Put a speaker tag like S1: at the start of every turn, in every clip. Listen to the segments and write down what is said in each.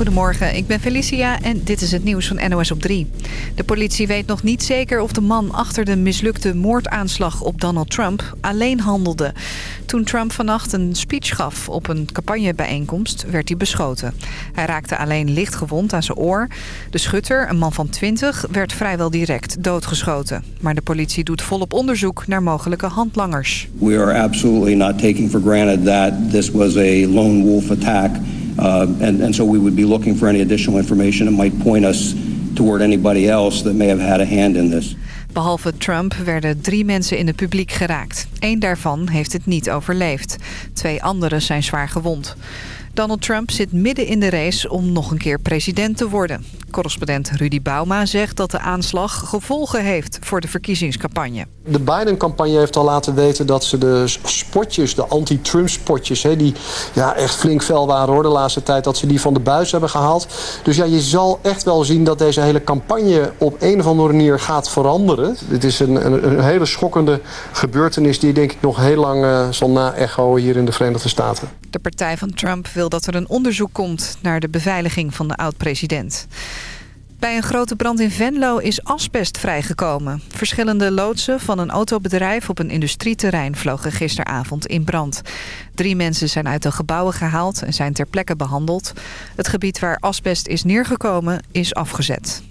S1: Goedemorgen, ik ben Felicia en dit is het nieuws van NOS op 3. De politie weet nog niet zeker of de man achter de mislukte moordaanslag op Donald Trump alleen handelde. Toen Trump vannacht een speech gaf op een campagnebijeenkomst werd hij beschoten. Hij raakte alleen licht gewond aan zijn oor. De schutter, een man van 20, werd vrijwel direct doodgeschoten. Maar de politie doet volop onderzoek naar mogelijke handlangers.
S2: We are absolutely not taking for granted that this was a lone wolf attack. Uh, and, and so we would be looking for any additional information that might point us toward anybody else that may have had a hand in this.
S1: Behalve Trump werden drie mensen in het publiek geraakt. Eén daarvan heeft het niet overleefd. Twee anderen zijn zwaar gewond. Donald Trump zit midden in de race om nog een keer president te worden. Correspondent Rudy Bauma zegt dat de aanslag gevolgen heeft voor de verkiezingscampagne.
S3: De Biden-campagne heeft al laten weten dat ze de spotjes, de anti-Trump-spotjes... die ja, echt flink fel waren hoor, de laatste tijd, dat ze die van de buis hebben gehaald. Dus ja, je zal echt wel zien dat deze hele campagne op een of andere manier gaat veranderen. Dit is een, een, een hele schokkende gebeurtenis die denk ik nog heel lang uh, zal na-echoen hier in de Verenigde Staten.
S1: De partij van Trump wil dat er een onderzoek komt naar de beveiliging van de oud-president. Bij een grote brand in Venlo is asbest vrijgekomen. Verschillende loodsen van een autobedrijf op een industrieterrein vlogen gisteravond in brand. Drie mensen zijn uit de gebouwen gehaald en zijn ter plekke behandeld. Het gebied waar asbest is neergekomen is afgezet.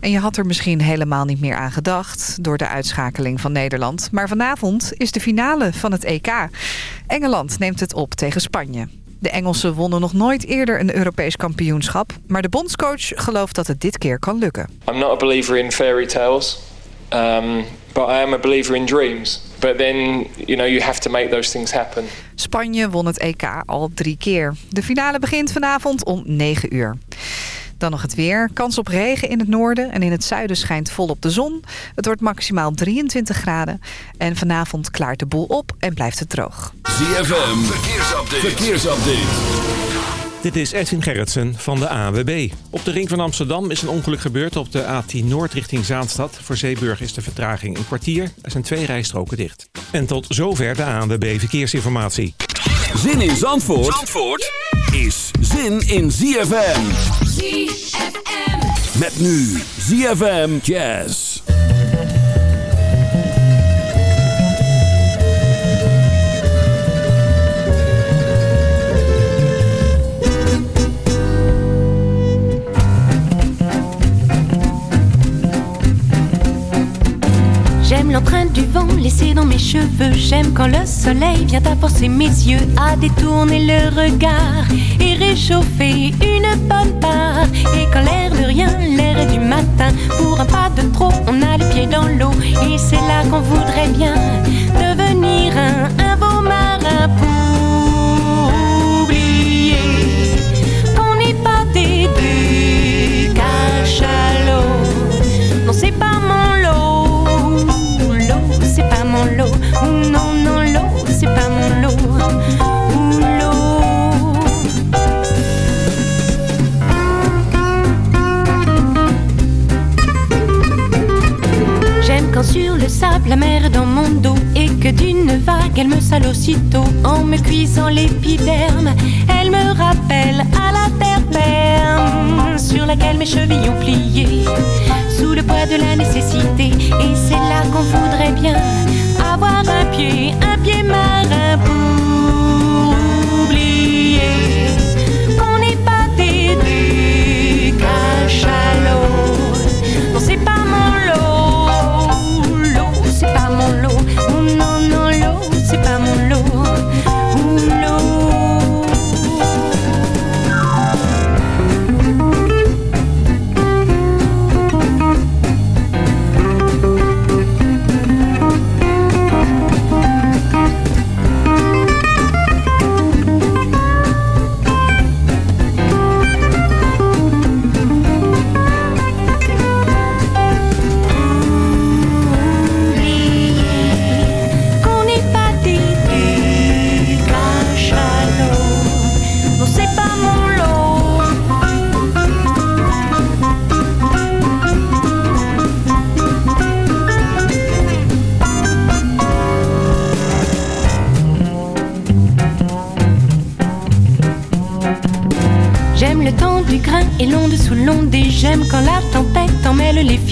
S1: En je had er misschien helemaal niet meer aan gedacht door de uitschakeling van Nederland. Maar vanavond is de finale van het EK. Engeland neemt het op tegen Spanje. De Engelsen wonnen nog nooit eerder een Europees kampioenschap. Maar de bondscoach gelooft dat het dit keer kan lukken.
S4: I'm not a believer in fairy tales. Um, but I am a believer in dreams. But then, you know, you have to make those things happen.
S1: Spanje won het EK al drie keer. De finale begint vanavond om 9 uur. Dan nog het weer. Kans op regen in het noorden en in het zuiden schijnt volop de zon. Het wordt maximaal 23 graden. En vanavond klaart de boel op en blijft het droog.
S5: ZFM, verkeersupdate. verkeersupdate.
S6: Dit is Edwin Gerritsen van de ANWB. Op de ring van Amsterdam is een ongeluk gebeurd op de A10 Noord richting Zaanstad. Voor Zeeburg is de vertraging een kwartier. Er zijn twee rijstroken dicht. En tot zover de ANWB Verkeersinformatie.
S5: Zin in Zandvoort, Zandvoort is zin in ZFM. ZFM. Met nu ZFM Jazz.
S7: J'aime l'empreinte du vent laissée dans mes cheveux. J'aime quand le soleil vient à forcer mes yeux à détourner le regard et réchauffer une bonne part. Et quand l'air de rien, l'air du matin, pour un pas de trop, on a les pieds dans l'eau. Et c'est là qu'on voudrait bien devenir un, la mer dans mon dos et que d'une vague elle me sale aussitôt en me cuisant l'épiderme. Elle me rappelle à la terre ferme sur laquelle mes chevilles ont plié sous le poids de la nécessité. Et c'est là qu'on voudrait bien avoir un pied, un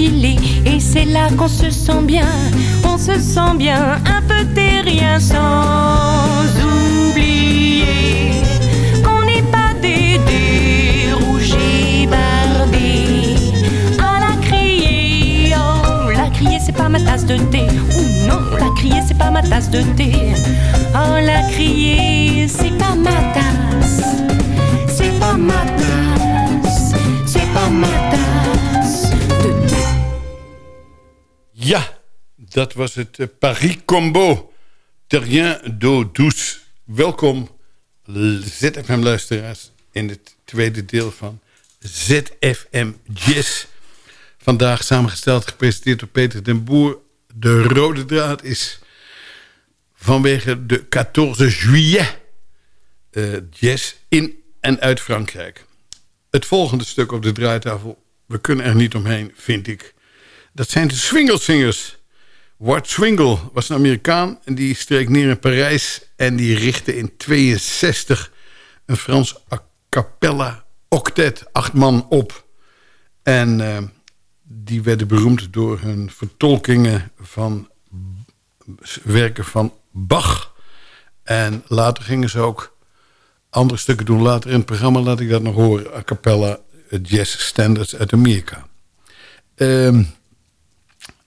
S7: et c'est là qu'on se sent bien, on se sent bien un peu terrien sans oublier qu'on n'est pas des dérougés bardés à la crier, oh la crier c'est pas ma tasse de thé. Ou non la crier c'est pas ma tasse de thé, oh la crier c'est pas ma tasse. C'est pas ma tasse, c'est pas ma tasse
S8: dat was het eh, Paris Combo. Terrain d'eau douce. Welkom, ZFM-luisteraars, in het tweede deel van ZFM Jazz. Vandaag samengesteld, gepresenteerd door Peter den Boer. De rode draad is vanwege de 14 juillet eh, jazz in en uit Frankrijk. Het volgende stuk op de draaitafel, we kunnen er niet omheen, vind ik. Dat zijn de Swingle Singers. Ward Swingle was een Amerikaan en die streek neer in Parijs... en die richtte in 62 een Frans a cappella octet, acht man, op. En eh, die werden beroemd door hun vertolkingen van werken van Bach. En later gingen ze ook andere stukken doen. Later in het programma laat ik dat nog horen. A cappella eh, jazz standards uit Amerika. Ehm,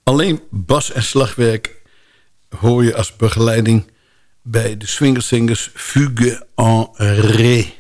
S8: alleen bas en slagwerk hoor je als begeleiding... bij de swingersingers Fugue en Ré.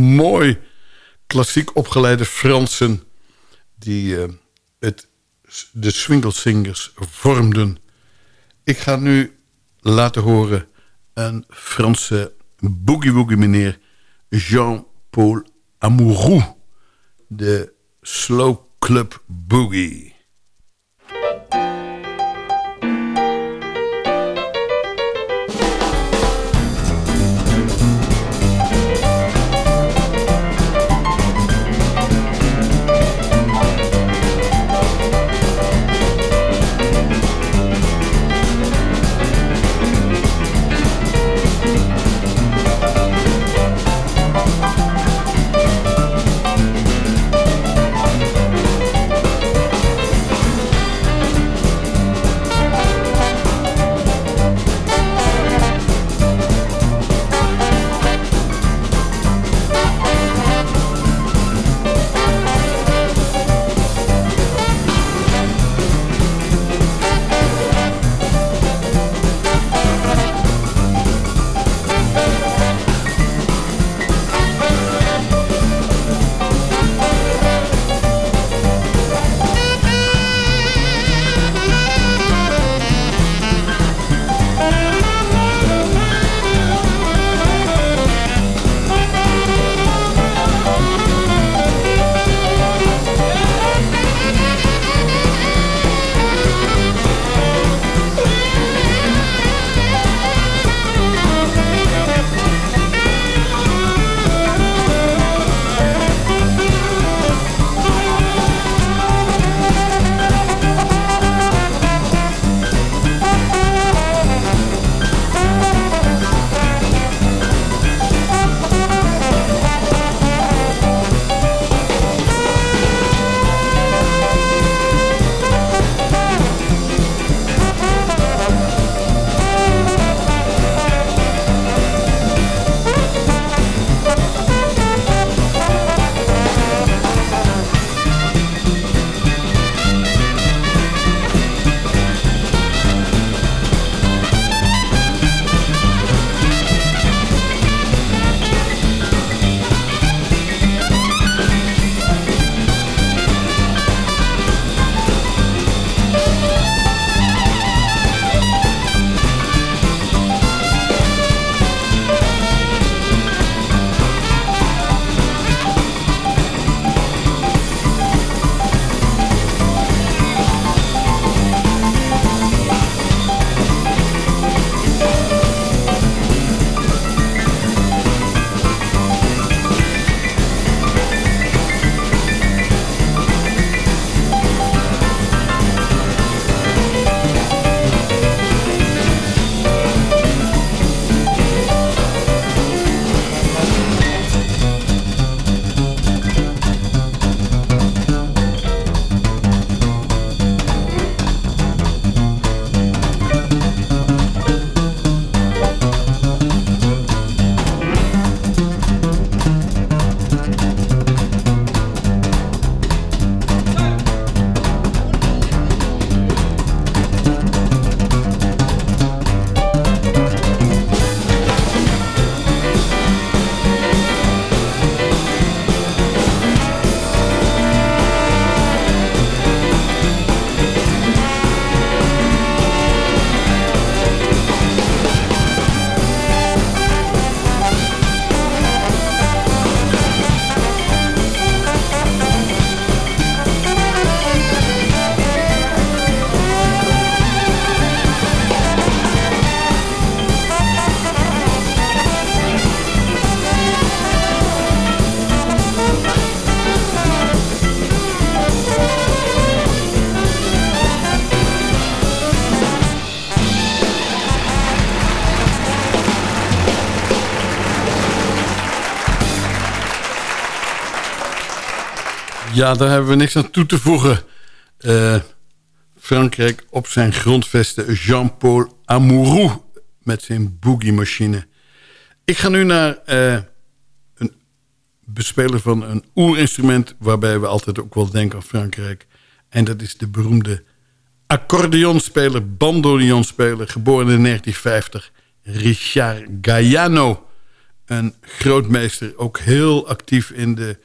S8: Mooi. Klassiek opgeleide Fransen... die eh, het, de swingelsingers vormden. Ik ga nu laten horen... een Franse boogie-woogie meneer... Jean-Paul Amourou. De Slow Club Boogie. Ja, daar hebben we niks aan toe te voegen. Uh, Frankrijk op zijn grondvesten Jean-Paul Amourou met zijn boogie-machine. Ik ga nu naar uh, een bespeler van een oerinstrument... waarbij we altijd ook wel denken aan Frankrijk. En dat is de beroemde accordeonspeler, bandoneonspeler... geboren in 1950, Richard Galliano. Een grootmeester, ook heel actief in de...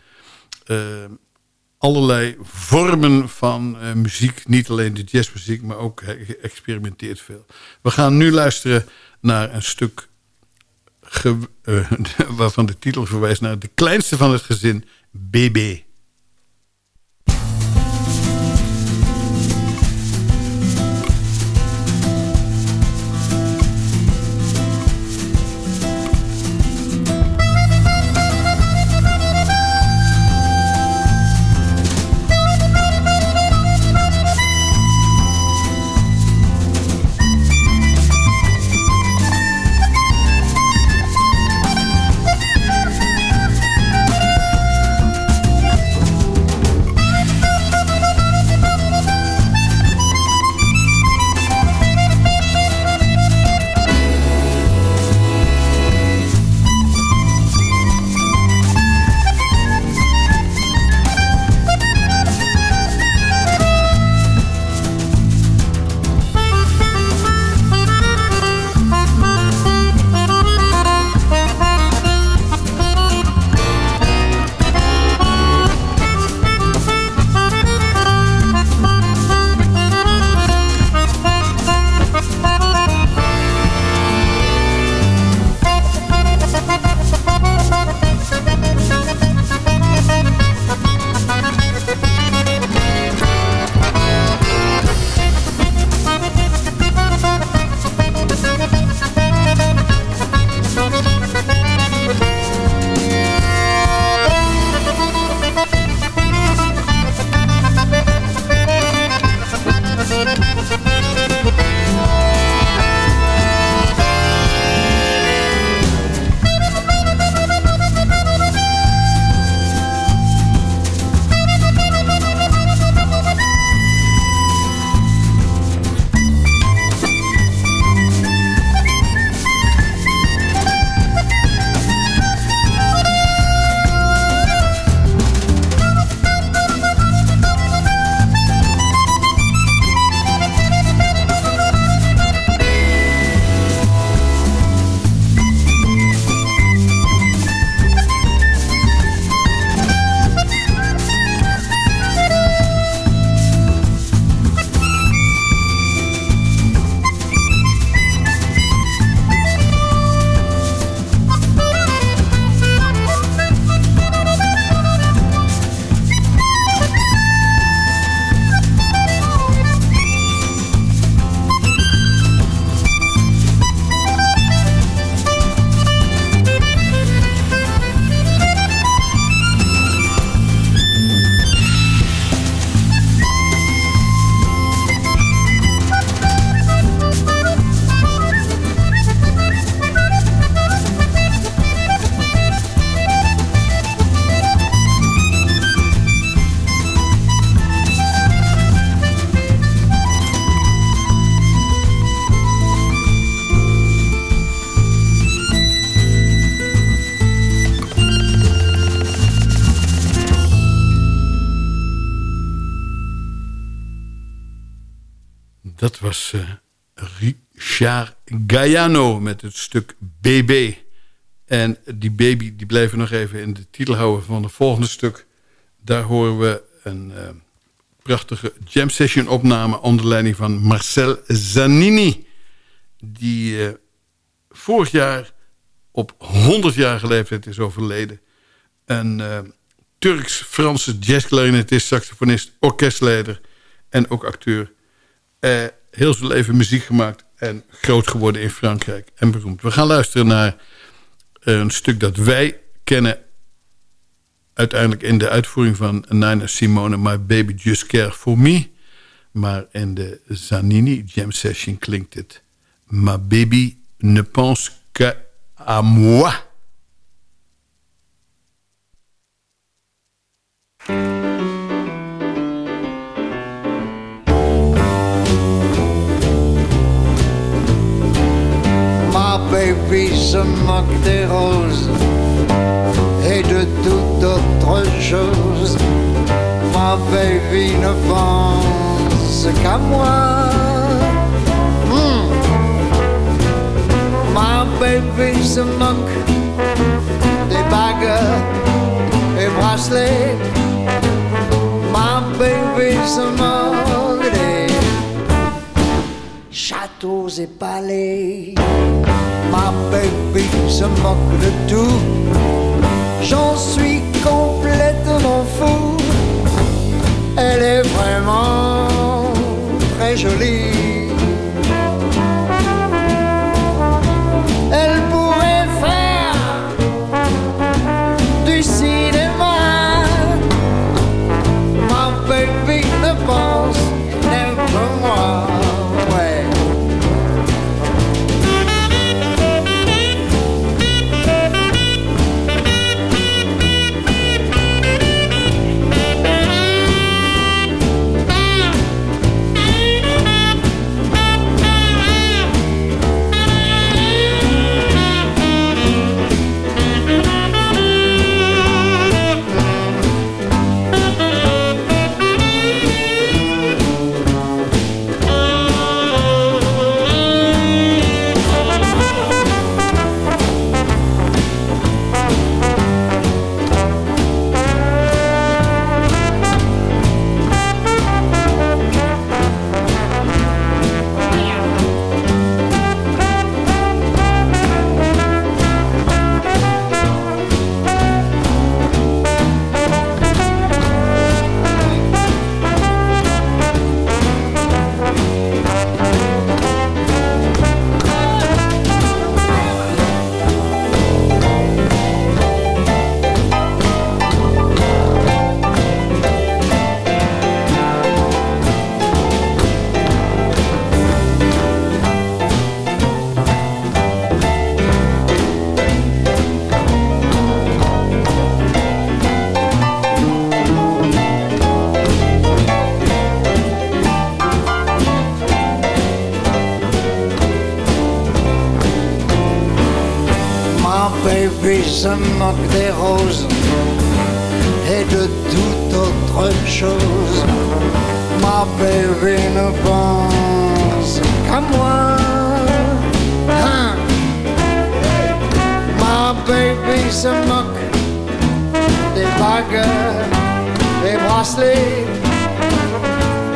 S8: Uh, allerlei vormen van uh, muziek. Niet alleen de jazzmuziek, maar ook geëxperimenteerd veel. We gaan nu luisteren naar een stuk waarvan de titel verwijst naar de kleinste van het gezin, BB. Dat was uh, Richard Galliano met het stuk BB. En die baby die blijven nog even in de titel houden van het volgende stuk. Daar horen we een uh, prachtige jam session opname onder leiding van Marcel Zanini. Die uh, vorig jaar op 100 jaar leeftijd is overleden. Een Turks-Franse jazzclarinetist, saxofonist, orkestleider en ook acteur. Uh, heel zijn leven muziek gemaakt en groot geworden in Frankrijk en beroemd. We gaan luisteren naar een stuk dat wij kennen uiteindelijk in de uitvoering van Nina Simone, My Baby Just Care For Me. Maar in de Zanini Jam Session klinkt het Ma baby ne pense qu'à moi.
S9: Moque des roses et de toute autre chose. Ma baby ne pense qu'à moi. Hmm. Ma baby se moque des bagues et bracelets. Ma baby se moque châteaux et palais. Ma baby se moque de tout. J'en suis complètement fou. Elle est vraiment très jolie. Autre chose. Ma baby ne pense qu'à moi. Hein. Ma baby se moque des bagues, des bracelets.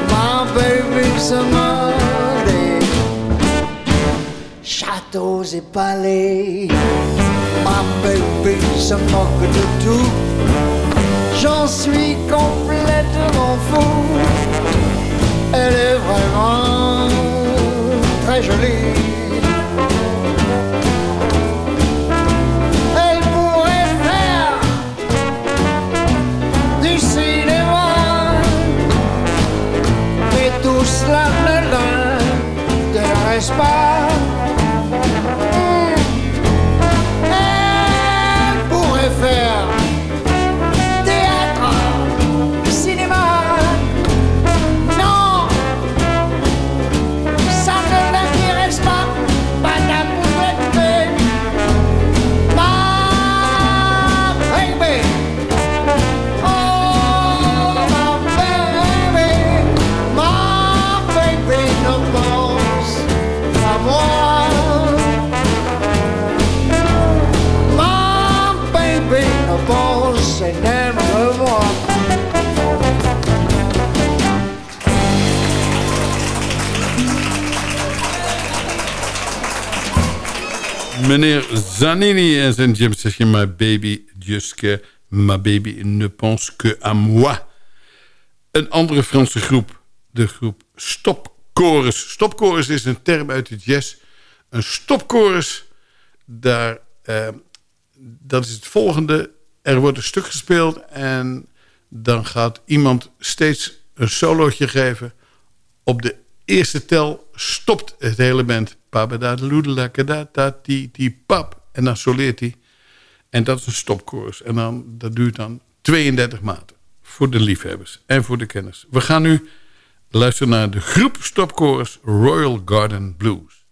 S9: Ma baby se moque des châteaux et palais. Ma baby se moque de tout. J'en suis complètement fou. Elle est vraiment très jolie. Elle pourrait faire du cinéma. Mais tout cela ne l'intéresse pas. Elle pourrait faire
S8: Meneer Zanini en zijn Jim session My Baby Just que Ma Baby ne pense que à moi. Een andere Franse groep, de groep Stopchorus. Stopchorus is een term uit de jazz. Een stopchorus, daar, eh, dat is het volgende. Er wordt een stuk gespeeld en dan gaat iemand steeds een solootje geven. Op de eerste tel stopt het hele band. Pap. En dan soleert hij. En dat is een stopkoers. En dan, dat duurt dan 32 maanden. Voor de liefhebbers en voor de kenners. We gaan nu luisteren naar de groep stopkoers Royal Garden Blues.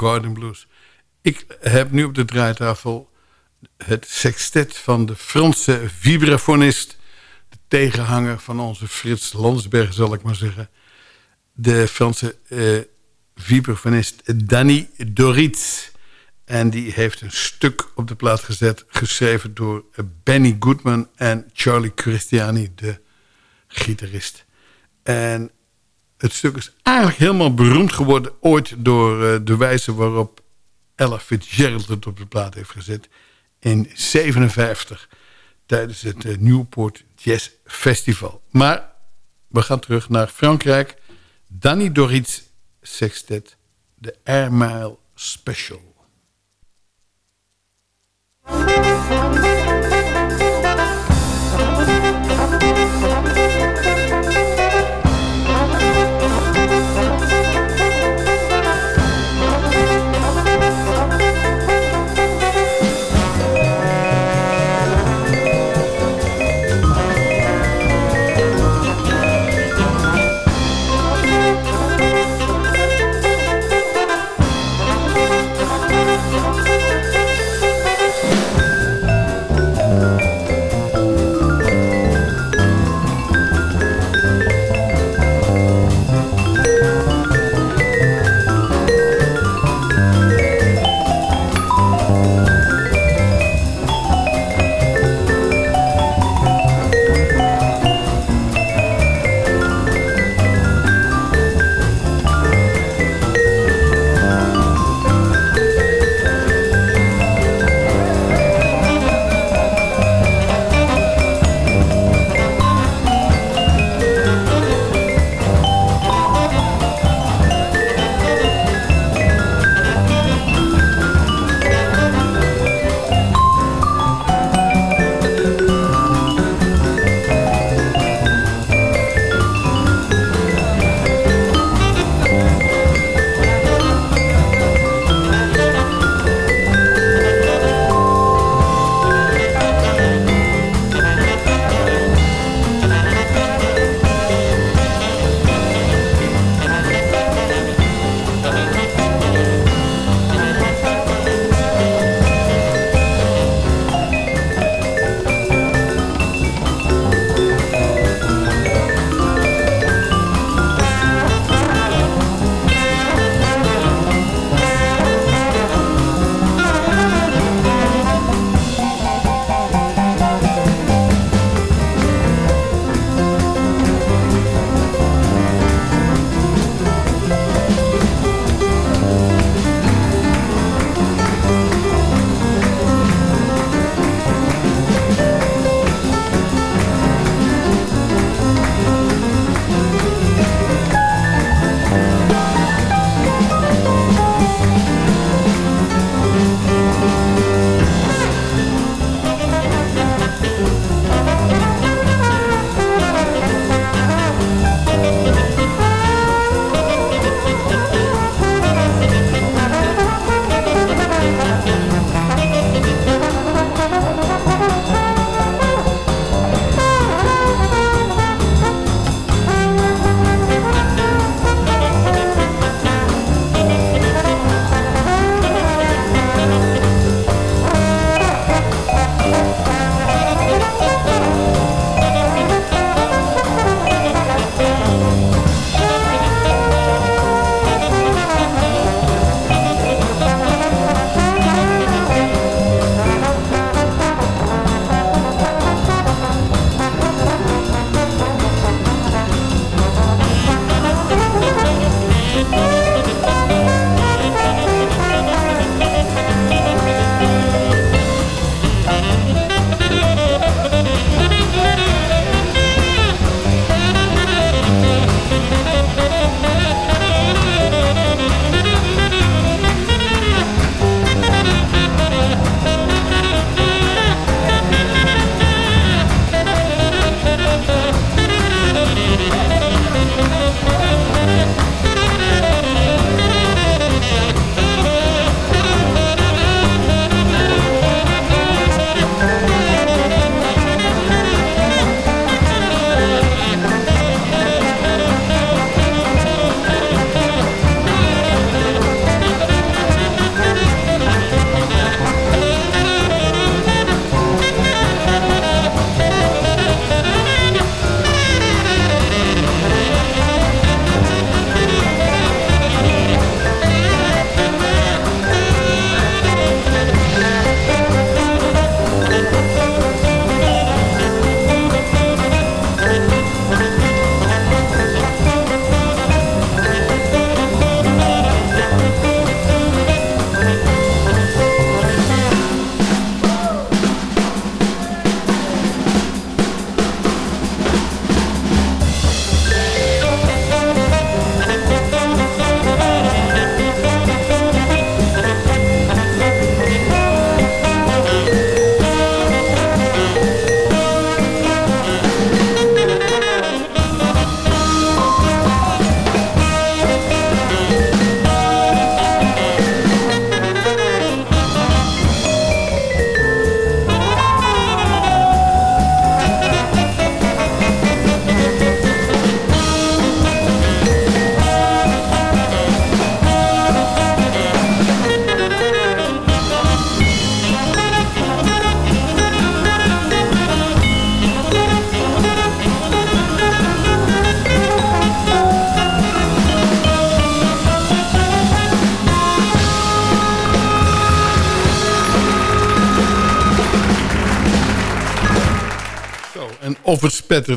S8: Garden Blues. Ik heb nu op de draaitafel het sextet van de Franse vibrafonist... de tegenhanger van onze Frits Landsberg, zal ik maar zeggen. De Franse uh, vibrafonist Danny Doritz. En die heeft een stuk op de plaat gezet... geschreven door Benny Goodman en Charlie Christiani, de gitarist. En het stuk is eigenlijk helemaal beroemd geworden... ooit door uh, de wijze waarop Ella Fitzgerald het op de plaat heeft gezet... in 57 tijdens het uh, Newport Jazz Festival. Maar we gaan terug naar Frankrijk. Danny Doritz Sextet, de Air Mile Special.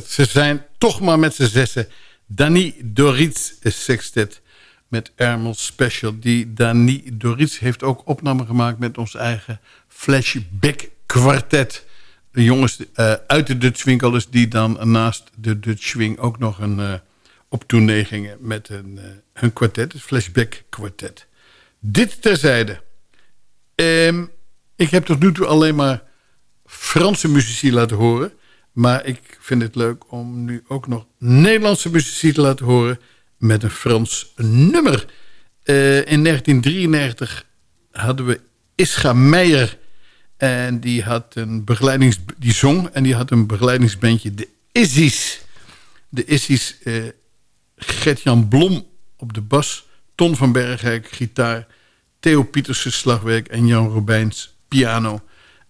S8: Ze zijn toch maar met z'n zessen. Dani Doritz Sextet met Ermel Special. Die Dani Doritz heeft ook opname gemaakt met ons eigen Flashback Quartet. De jongens uh, uit de Dutch dus die dan naast de Dutch Swing ook nog een, uh, op met een, uh, hun kwartet, het Flashback Quartet. Dit terzijde. Um, ik heb tot nu toe alleen maar Franse muzici laten horen. Maar ik vind het leuk om nu ook nog Nederlandse muzici te laten horen met een Frans nummer. Uh, in 1993 hadden we Ischa Meijer en die had een begeleidings die zong en die had een begeleidingsbandje de Issies. De Issies uh, Gert-Jan Blom op de bas, Ton van Bergrijk gitaar, Theo Pietersen slagwerk en Jan Robijns piano.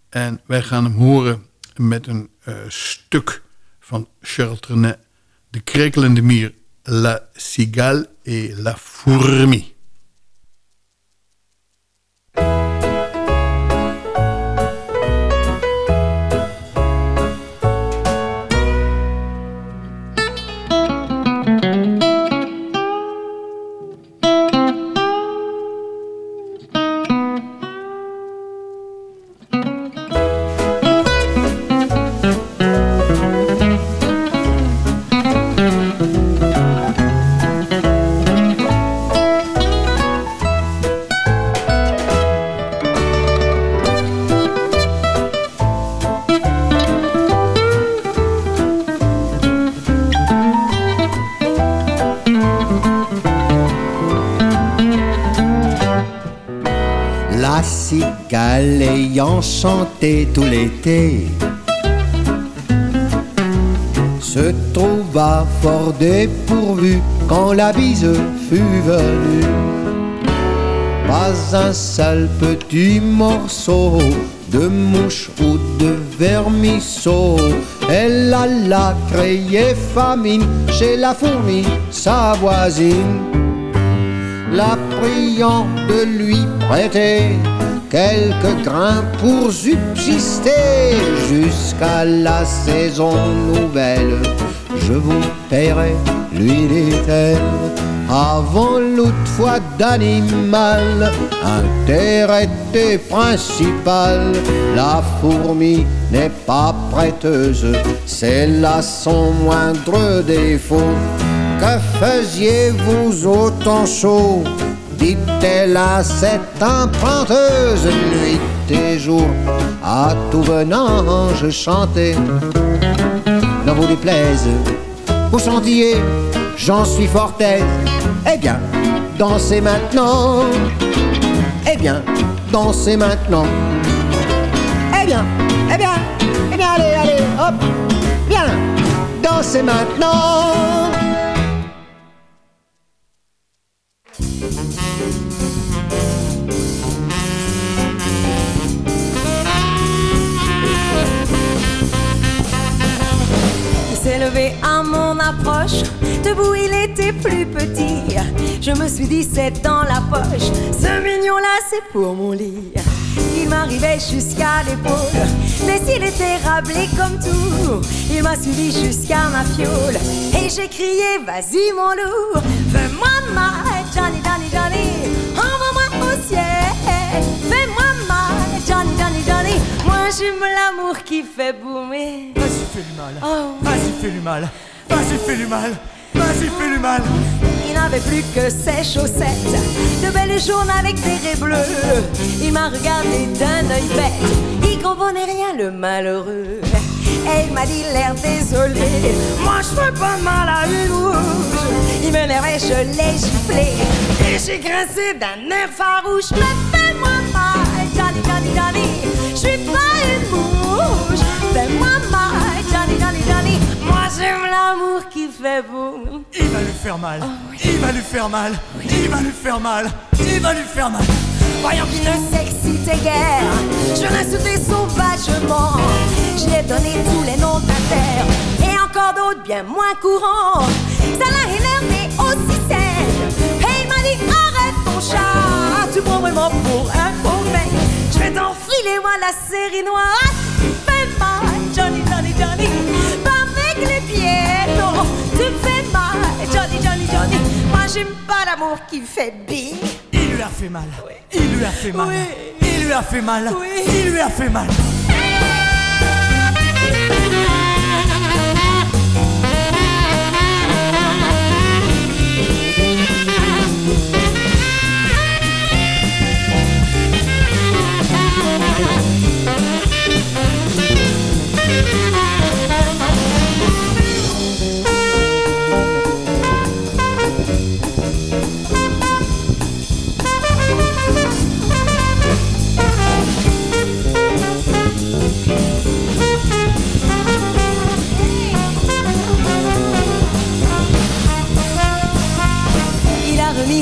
S8: En wij gaan hem horen met een stuk van Charles Trenet, De krekelende mier, La cigale et la fourmi.
S10: Tout l'été se trouva fort dépourvu quand la bise fut venue. Pas un seul petit morceau de mouche ou de vermisseau. Elle alla créer famine chez la fourmi, sa voisine, la priant de lui prêter quelques grains pour subsister jusqu'à la saison nouvelle. Je vous paierai, lui dit-elle, avant l'autre fois d'animal, intérêt principal. La fourmi n'est pas prêteuse, c'est là son moindre défaut. Que faisiez-vous autant chaud? Dit-elle à cette emprunteuse nuit et jour. À tout venant, je chantais, n'en vous déplaise. Vous sentiez, j'en suis fort aise. Eh bien, dansez maintenant. Eh bien, dansez maintenant. Eh bien, eh bien, eh bien, allez, allez, hop, bien, dansez maintenant.
S11: À mon approche. Debout, il était plus petit. Je me suis dit, c'est dans la poche. Ce mignon-là, c'est pour mon lit. Il m'arrivait jusqu'à l'épaule. Mais s'il était rablé comme tout, il m'a suivi jusqu'à ma fiole. Et j'ai crié, vas-y, mon loup, fais-moi mal, Johnny, Johnny, Johnny. Envoie-moi au ciel, fais-moi Johnny, Johnny, Johnny. Moi, j'aime l'amour qui fait boomer.
S12: Vas-y, fais du mal. Oh. Vas-y, fais du mal. Vas-y, fais du mal. Vas-y, fais du mal.
S11: Il n'avait plus que ses chaussettes, de belles jaunes avec des raies bleues. Il m'a regardé d'un œil bête, il comprenait rien, le malheureux. Et il m'a dit l'air désolé, moi je fais pas mal à une rouge. Il m'énervait, je l'ai giflé, et j'ai grincé d'un air farouche. Mais Johnny, Johnny, Johnny, je suis pas une mouche. Fais-moi mal, Johnny, Johnny, Johnny, moi j'aime l'amour qui fait beau.
S12: Il va lui faire mal, il va lui faire mal, il va lui faire mal, il va lui faire mal.
S11: Voyant qu'il ne s'excitait guère, je l'insultais sauvagement. Je lui ai donné tous les noms de la terre et encore d'autres bien moins courants. Ça l'a énervé aussi. Et il m'a dit arrête ton chat, tu prends vraiment pour un faux mec. Je vais t'enfiler moi la série noire. Fais mal, Johnny, Johnny, Johnny. Pas non, tu me fais mal. Johnny, Johnny, Johnny, moi j'aime pas l'amour qui fait bing.
S12: Il lui a fait mal. Il lui a fait mal. Il lui a fait mal. Il lui a fait mal.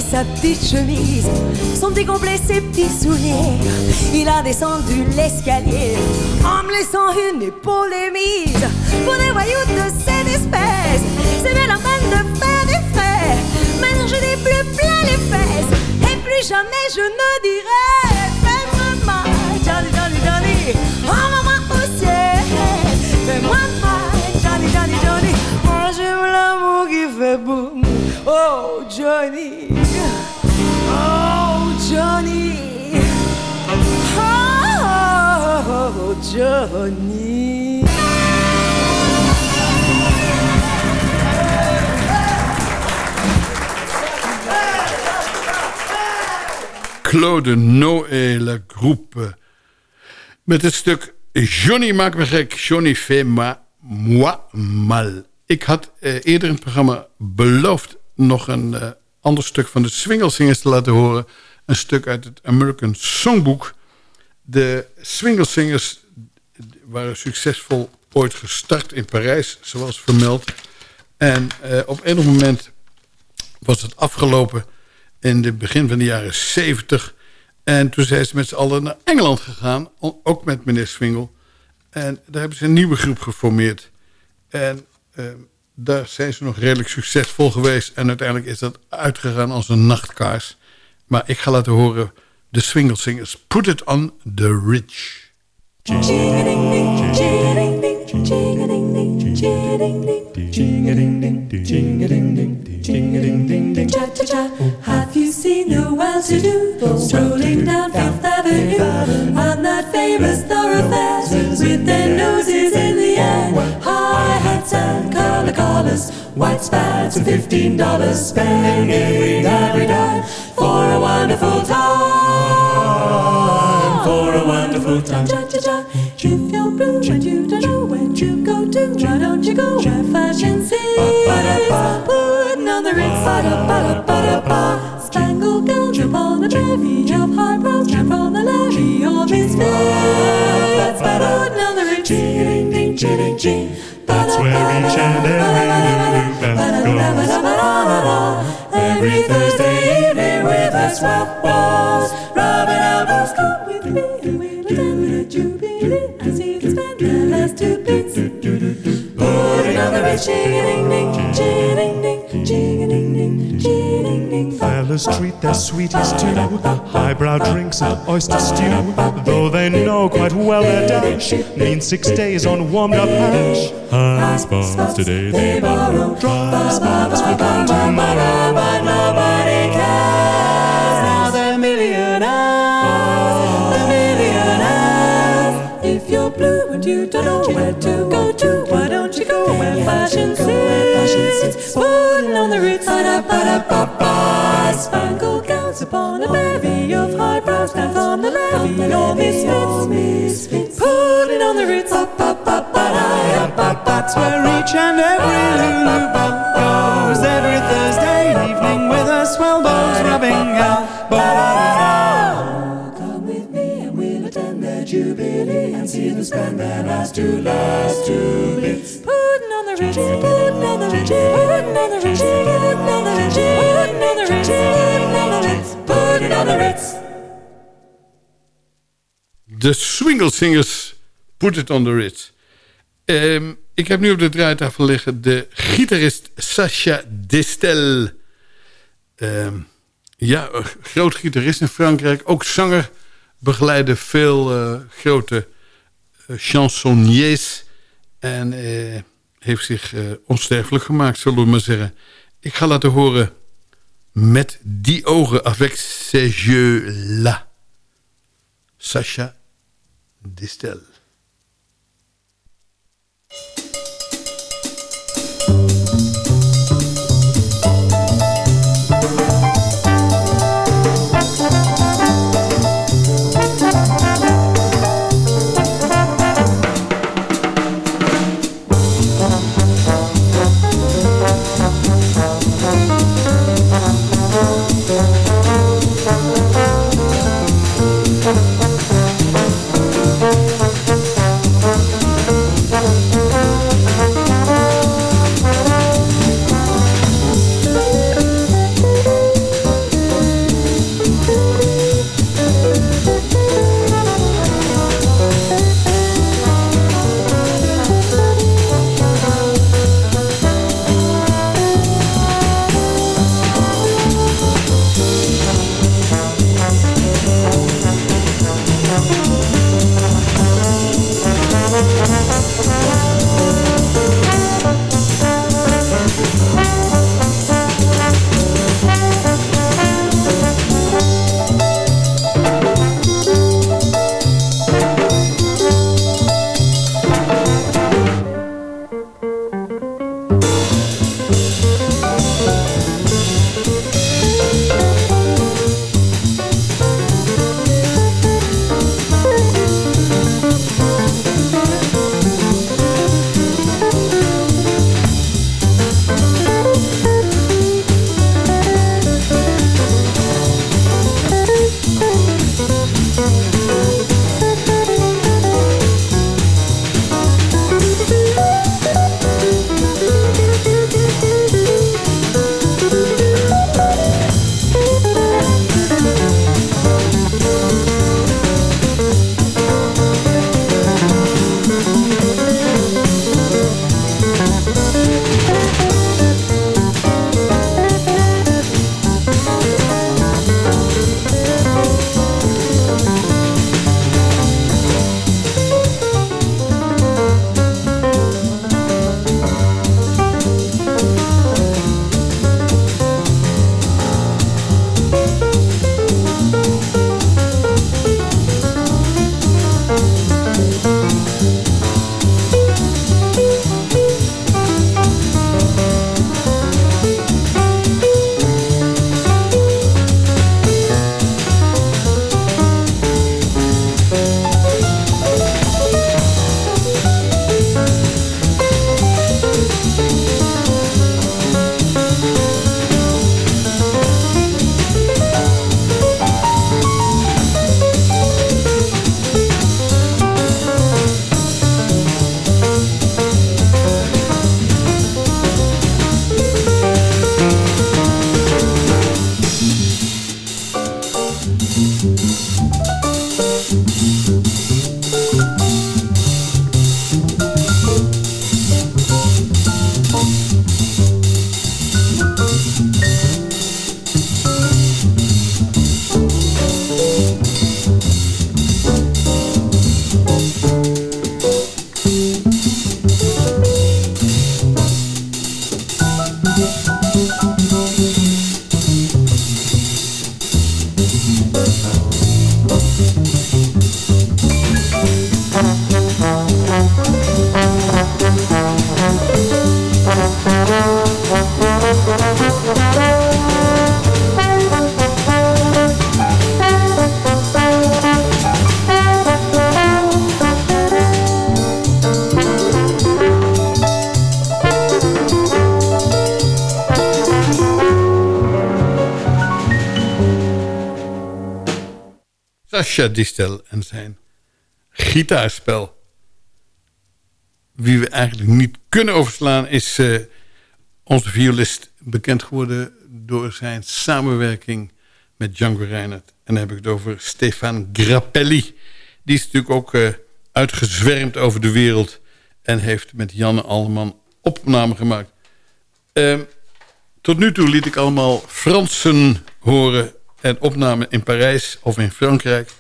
S11: Sa petite chemise, son petit complet, ses petits souliers. Il a descendu l'escalier en me laissant une épaule émise. Pour des voyous de cette espèce, c'est bien la peine de faire des frais. Maintenant je n'ai plus plein les fesses, et plus jamais je ne dirai Fais-moi Johnny, Johnny, Johnny, envoie-moi au ciel. Fais-moi Johnny, Johnny, Johnny, moi j'aime l'amour qui fait boum. Oh Johnny, Johnny.
S8: Claude Noël groep. Met het stuk Johnny maakt me gek. Johnny fait ma, moi mal. Ik had eh, eerder in het programma beloofd nog een eh, ander stuk van de Swinglesingers te laten horen. Een stuk uit het American Songbook. De Swinglesingers waren succesvol ooit gestart in Parijs, zoals vermeld. En eh, op enig moment was het afgelopen in het begin van de jaren 70. En toen zijn ze met z'n allen naar Engeland gegaan. Ook met meneer Swingle. En daar hebben ze een nieuwe groep geformeerd. En eh, daar zijn ze nog redelijk succesvol geweest. En uiteindelijk is dat uitgegaan als een nachtkaars. Maar ik ga laten horen de Swingle Singers. Put it on the ridge.
S13: Have you seen the well-to-do strolling down Fifth Avenue on that famous thoroughfare with their noses in the air? High hats and color collars, white spats and fifteen dollars, spending every dime for a wonderful time. If you're blue and you don't know where to go to, why don't you go where fashion sees? Putting on the ritz. Spangled gowns upon a bevy of high brows, and from the levy of misfits. Putting on the ritz,
S14: That's where each and every new band goes.
S13: Every Thursday evening with a swap balls, rubbing elbows, come with me I see you spent the last two beats. Putting on the bass, jing ding, jing ding ding, jing ding ding, ding ding.
S14: Fellas treat their sweeties to highbrow drinks and oyster stew, though they know quite well their dash means six days on warmed up hash. Husbands today, they borrow. Dry spots we come tomorrow.
S13: Fashion sits? Putting on the ritz, ba-da-ba-da-ba-ba. Spangled gowns upon a bevy of high brows down from the levy of misfits. Putting on the ba-ba-ba-ba-da-ba-ba.
S12: That's where each and every Lulu bum goes every Thursday evening with her swell bows rubbing elbows.
S13: Come with me and we'll attend their jubilee and see them spend their last two last two bits.
S8: De Swingle Singers, Put It on the Ritz. Ehm, ik heb nu op de draaitafel liggen de gitarist Sacha Distel. Ehm, ja, groot gitarist in Frankrijk. Ook zanger. Begeleidde veel eh, grote eh, chansonniers. En eh, heeft zich eh, onsterfelijk gemaakt, zullen we maar zeggen. Ik ga laten horen met die ogen avec ces yeux-là. Sacha Distel. Distel en zijn gitaarspel. Wie we eigenlijk niet kunnen overslaan is uh, onze violist bekend geworden door zijn samenwerking met Django Reinhardt. En dan heb ik het over Stefan Grappelli. Die is natuurlijk ook uh, uitgezwermd over de wereld en heeft met Janne Alleman opnamen gemaakt. Uh, tot nu toe liet ik allemaal Fransen horen en opnamen in Parijs of in Frankrijk.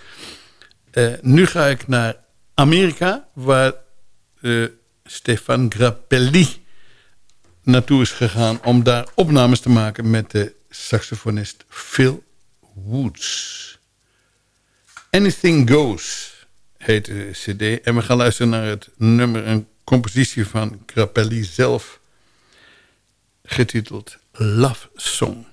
S8: Uh, nu ga ik naar Amerika, waar uh, Stefan Grappelli naartoe is gegaan... om daar opnames te maken met de saxofonist Phil Woods. Anything Goes heet de cd. En we gaan luisteren naar het nummer, een compositie van Grappelli zelf... getiteld Love Song.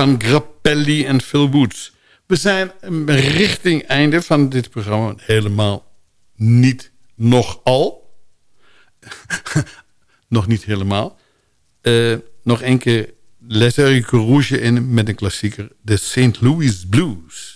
S8: Stefan Grappelli en Phil Woods. We zijn richting einde van dit programma. Helemaal niet nog al. nog niet helemaal. Uh, nog één keer Les Rouge in met een klassieker. De St. Louis Blues.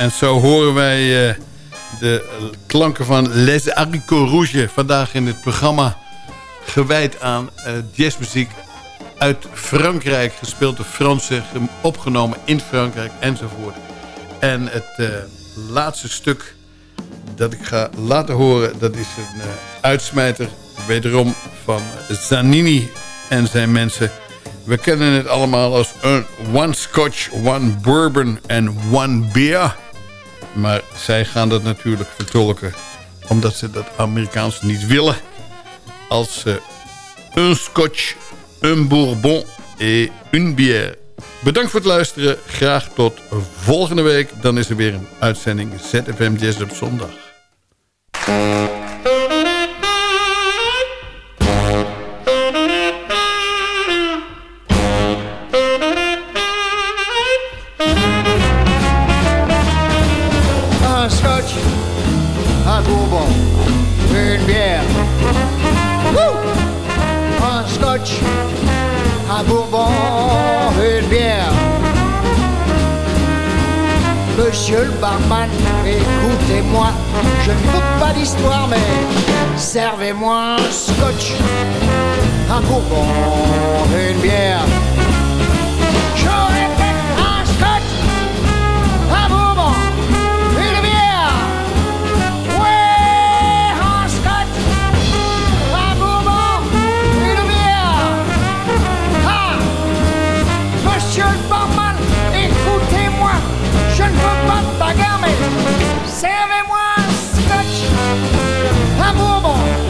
S8: En zo horen wij eh, de klanken van Les Haricots Rouges... vandaag in het programma gewijd aan eh, jazzmuziek uit Frankrijk. Gespeeld door Fransen, ge- opgenomen in Frankrijk enzovoort. En het eh, laatste stuk dat ik ga laten horen... dat is een uitsmijter, wederom van Zanini en zijn mensen... We kennen het allemaal als een one scotch, one bourbon en one beer. Maar zij gaan dat natuurlijk vertolken omdat ze dat Amerikaans niet willen. Als uh, een scotch, een bourbon en een bière. Bedankt voor het luisteren. Graag tot volgende week. Dan is er weer een uitzending ZFM Jazz op zondag.
S9: Scotch, un bourbon, une bière. Un scotch, un bourbon, une bière. Monsieur le barman, écoutez-moi, je ne veux pas d'histoire, mais servez-moi un scotch, un bourbon, une bière. Everyone's touch. I'm woman.